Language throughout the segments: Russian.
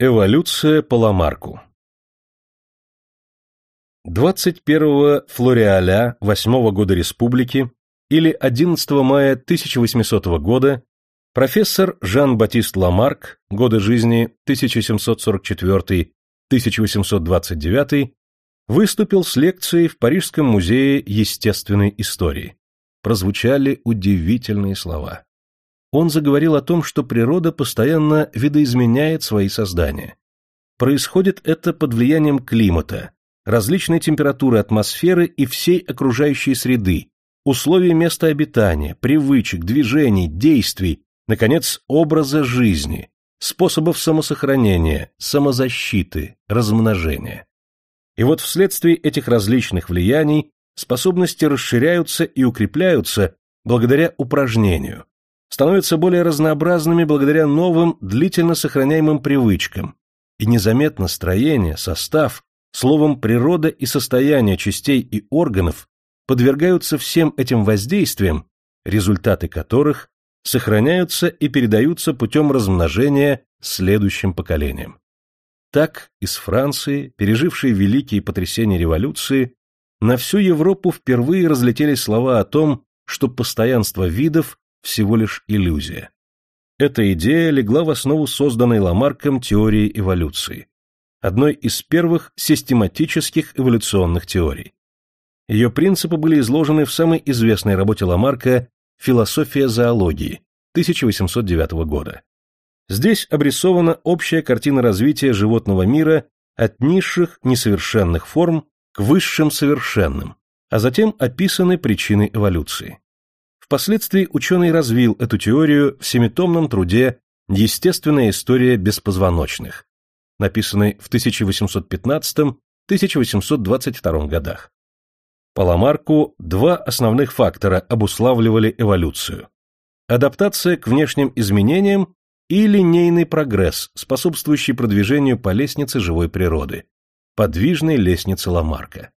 Эволюция по Ламарку 21 Флориаля 8 года Республики или 11 мая 1800 года профессор Жан-Батист Ламарк, годы жизни 1744-1829, выступил с лекцией в Парижском музее естественной истории. Прозвучали удивительные слова. Он заговорил о том, что природа постоянно видоизменяет свои создания. Происходит это под влиянием климата, различной температуры атмосферы и всей окружающей среды, условий места обитания, привычек, движений, действий, наконец, образа жизни, способов самосохранения, самозащиты, размножения. И вот вследствие этих различных влияний способности расширяются и укрепляются благодаря упражнению, становятся более разнообразными благодаря новым, длительно сохраняемым привычкам, и незаметно строение, состав, словом, природа и состояние частей и органов подвергаются всем этим воздействиям, результаты которых сохраняются и передаются путем размножения следующим поколениям. Так из Франции, пережившей великие потрясения революции, на всю Европу впервые разлетелись слова о том, что постоянство видов всего лишь иллюзия. Эта идея легла в основу созданной Ламарком теории эволюции, одной из первых систематических эволюционных теорий. Ее принципы были изложены в самой известной работе Ламарка «Философия зоологии» 1809 года. Здесь обрисована общая картина развития животного мира от низших несовершенных форм к высшим совершенным, а затем описаны причины эволюции. Впоследствии ученый развил эту теорию в семитомном труде «Естественная история беспозвоночных», написанный в 1815-1822 годах. По Ламарку два основных фактора обуславливали эволюцию. Адаптация к внешним изменениям и линейный прогресс, способствующий продвижению по лестнице живой природы, подвижной лестнице Ламарка.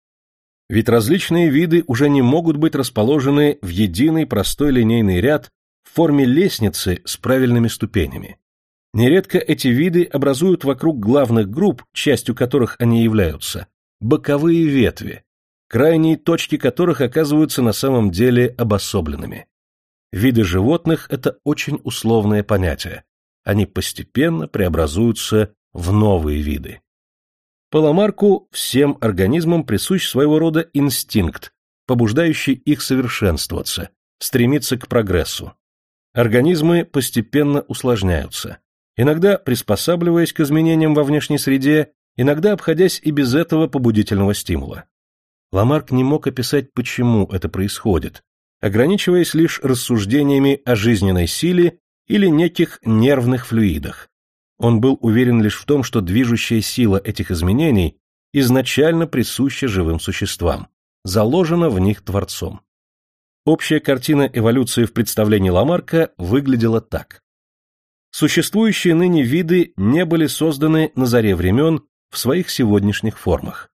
Ведь различные виды уже не могут быть расположены в единый простой линейный ряд в форме лестницы с правильными ступенями. Нередко эти виды образуют вокруг главных групп, частью которых они являются, боковые ветви, крайние точки которых оказываются на самом деле обособленными. Виды животных – это очень условное понятие, они постепенно преобразуются в новые виды. По Ламарку всем организмам присущ своего рода инстинкт, побуждающий их совершенствоваться, стремиться к прогрессу. Организмы постепенно усложняются, иногда приспосабливаясь к изменениям во внешней среде, иногда обходясь и без этого побудительного стимула. Ламарк не мог описать, почему это происходит, ограничиваясь лишь рассуждениями о жизненной силе или неких нервных флюидах. Он был уверен лишь в том, что движущая сила этих изменений изначально присуща живым существам, заложена в них Творцом. Общая картина эволюции в представлении Ламарка выглядела так. Существующие ныне виды не были созданы на заре времен в своих сегодняшних формах.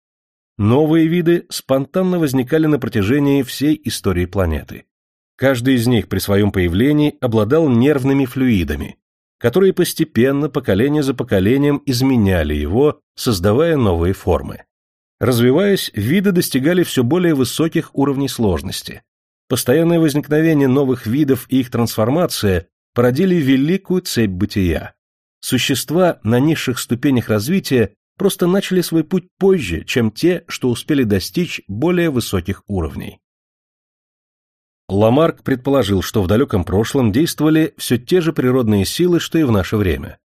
Новые виды спонтанно возникали на протяжении всей истории планеты. Каждый из них при своем появлении обладал нервными флюидами, которые постепенно, поколение за поколением, изменяли его, создавая новые формы. Развиваясь, виды достигали все более высоких уровней сложности. Постоянное возникновение новых видов и их трансформация породили великую цепь бытия. Существа на низших ступенях развития просто начали свой путь позже, чем те, что успели достичь более высоких уровней. Ламарк предположил, что в далеком прошлом действовали все те же природные силы, что и в наше время.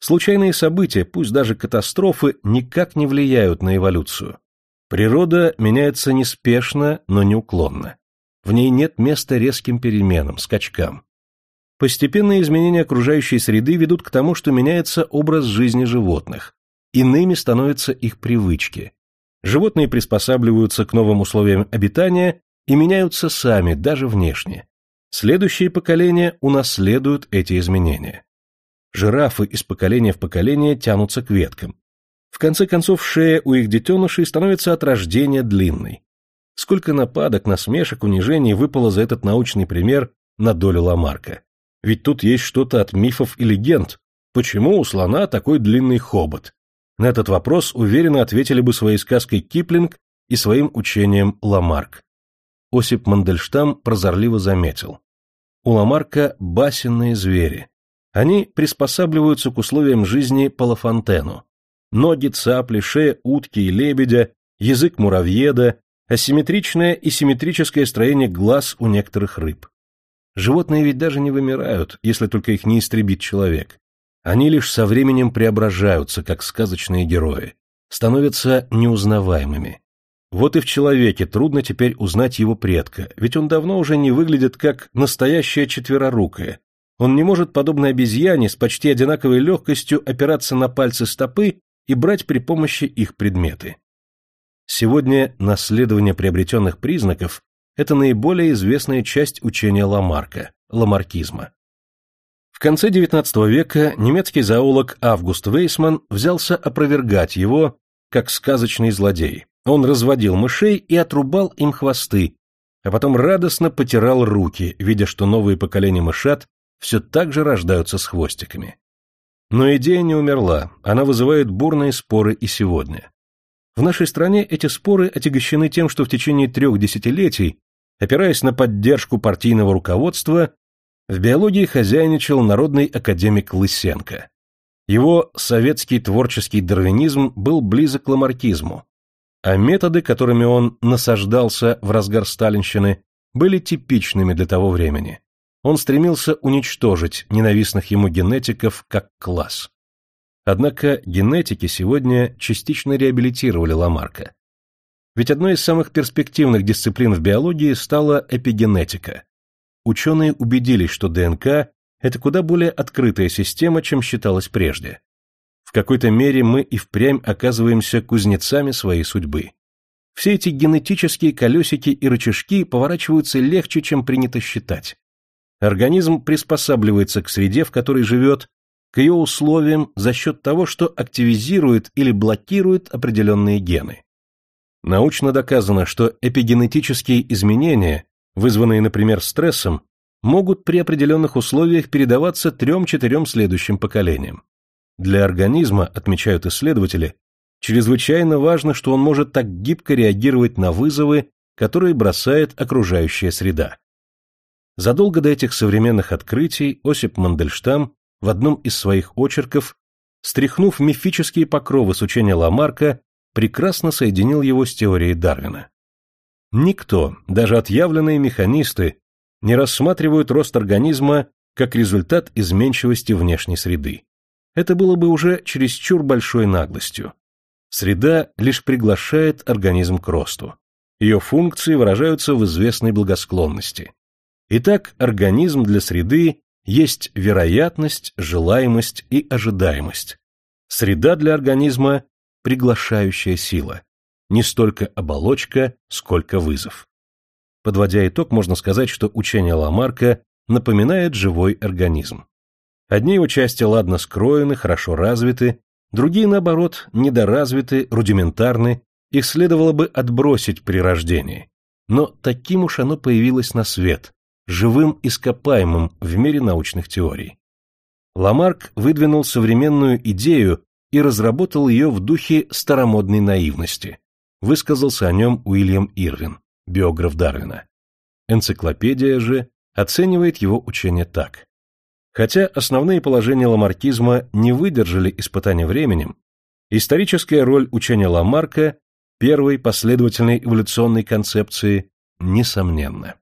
Случайные события, пусть даже катастрофы, никак не влияют на эволюцию. Природа меняется неспешно, но неуклонно. В ней нет места резким переменам, скачкам. Постепенные изменения окружающей среды ведут к тому, что меняется образ жизни животных. Иными становятся их привычки. Животные приспосабливаются к новым условиям обитания и меняются сами, даже внешне. Следующие поколения унаследуют эти изменения. Жирафы из поколения в поколение тянутся к веткам. В конце концов, шея у их детенышей становится от рождения длинной. Сколько нападок, насмешек, унижений выпало за этот научный пример на долю Ламарка. Ведь тут есть что-то от мифов и легенд, Почему у слона такой длинный хобот? На этот вопрос уверенно ответили бы своей сказкой Киплинг и своим учением Ламарк. Осип Мандельштам прозорливо заметил. У Ламарка басенные звери. Они приспосабливаются к условиям жизни по Лафонтену. Ноги цапли, шея утки и лебедя, язык муравьеда, асимметричное и симметрическое строение глаз у некоторых рыб. Животные ведь даже не вымирают, если только их не истребит человек. Они лишь со временем преображаются, как сказочные герои, становятся неузнаваемыми. Вот и в человеке трудно теперь узнать его предка, ведь он давно уже не выглядит как настоящее четверорукое. Он не может, подобно обезьяне, с почти одинаковой легкостью опираться на пальцы стопы и брать при помощи их предметы. Сегодня наследование приобретенных признаков – это наиболее известная часть учения Ламарка – ламаркизма. В конце XIX века немецкий зоолог Август Вейсман взялся опровергать его, как сказочный злодей. Он разводил мышей и отрубал им хвосты, а потом радостно потирал руки, видя, что новые поколения мышат все так же рождаются с хвостиками. Но идея не умерла, она вызывает бурные споры и сегодня. В нашей стране эти споры отягощены тем, что в течение трех десятилетий, опираясь на поддержку партийного руководства, в биологии хозяйничал народный академик Лысенко. Его советский творческий дарвинизм был близок к ламаркизму, а методы, которыми он насаждался в разгар сталинщины, были типичными для того времени. Он стремился уничтожить ненавистных ему генетиков как класс. Однако генетики сегодня частично реабилитировали Ламарка. Ведь одной из самых перспективных дисциплин в биологии стала эпигенетика. Ученые убедились, что ДНК – это куда более открытая система, чем считалось прежде. В какой-то мере мы и впрямь оказываемся кузнецами своей судьбы. Все эти генетические колесики и рычажки поворачиваются легче, чем принято считать. Организм приспосабливается к среде, в которой живет, к ее условиям за счет того, что активизирует или блокирует определенные гены. Научно доказано, что эпигенетические изменения, вызванные, например, стрессом, могут при определенных условиях передаваться трем-четырем следующим поколениям. Для организма, отмечают исследователи, чрезвычайно важно, что он может так гибко реагировать на вызовы, которые бросает окружающая среда. Задолго до этих современных открытий Осип Мандельштам в одном из своих очерков, стряхнув мифические покровы с учения Ламарка, прекрасно соединил его с теорией Дарвина. Никто, даже отъявленные механисты, не рассматривают рост организма как результат изменчивости внешней среды это было бы уже чересчур большой наглостью. Среда лишь приглашает организм к росту. Ее функции выражаются в известной благосклонности. Итак, организм для среды есть вероятность, желаемость и ожидаемость. Среда для организма – приглашающая сила, не столько оболочка, сколько вызов. Подводя итог, можно сказать, что учение Ламарка напоминает живой организм. Одни его части ладно скроены, хорошо развиты, другие, наоборот, недоразвиты, рудиментарны, их следовало бы отбросить при рождении. Но таким уж оно появилось на свет, живым ископаемым в мире научных теорий. Ламарк выдвинул современную идею и разработал ее в духе старомодной наивности. Высказался о нем Уильям Ирвин, биограф Дарвина. Энциклопедия же оценивает его учение так. Хотя основные положения ламаркизма не выдержали испытания временем, историческая роль учения Ламарка, первой последовательной эволюционной концепции, несомненна.